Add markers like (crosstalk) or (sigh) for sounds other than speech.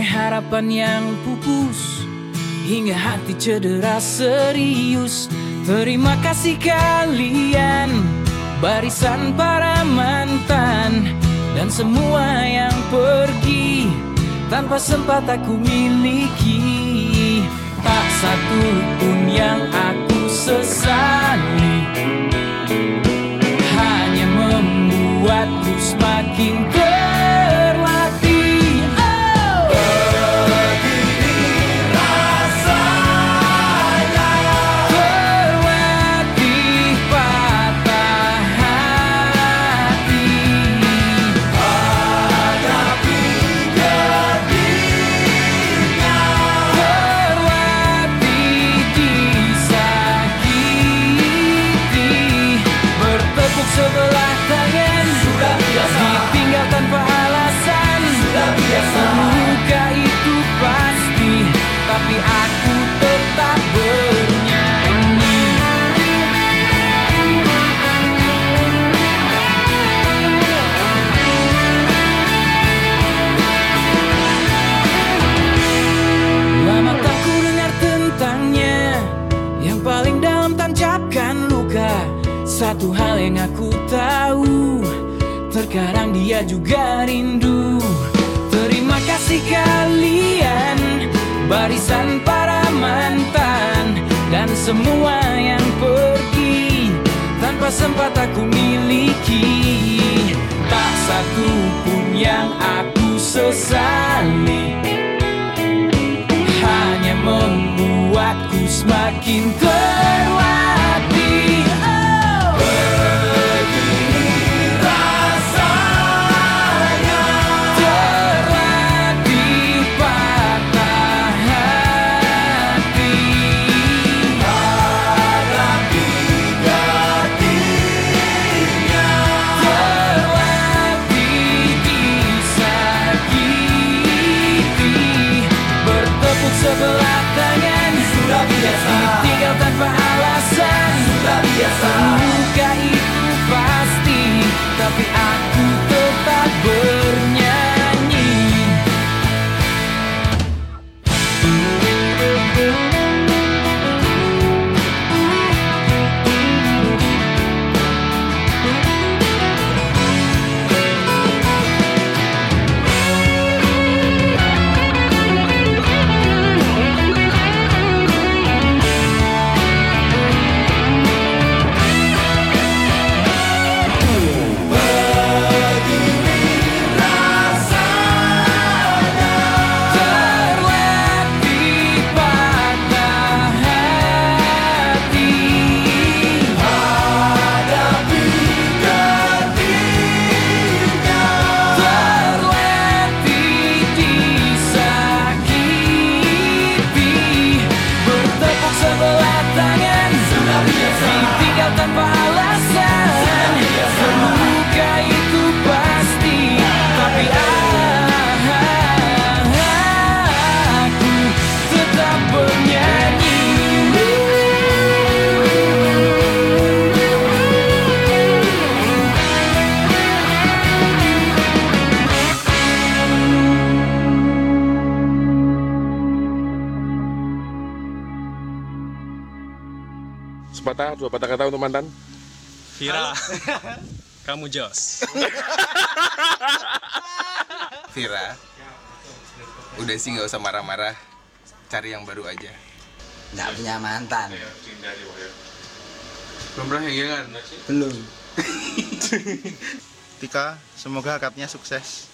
harapan yang pupus Hingga hati cedera serius. Terima kasih kalian Barisan para mantan Dan semua yang pergi. Tanpa sempat aku miliki Tak satu pun yang aku sesali Satu hal yang aku tahu Terkadang dia juga rindu. Terima kasih kalian Barisan semua yang pergi Tanpa sempat aku miliki Tak satu pun yang aku sesali hanya membuatku semakin terlatih. Sepatah, dua patah kata untuk mantan. Vira, (laughs) kamu jos. (laughs) Vira Udah sih nggak usah marah-marah Cari yang baru aja Nggak punya mantan. Belum pernah kan? Belum. (laughs) Tika, semoga akadnya sukses.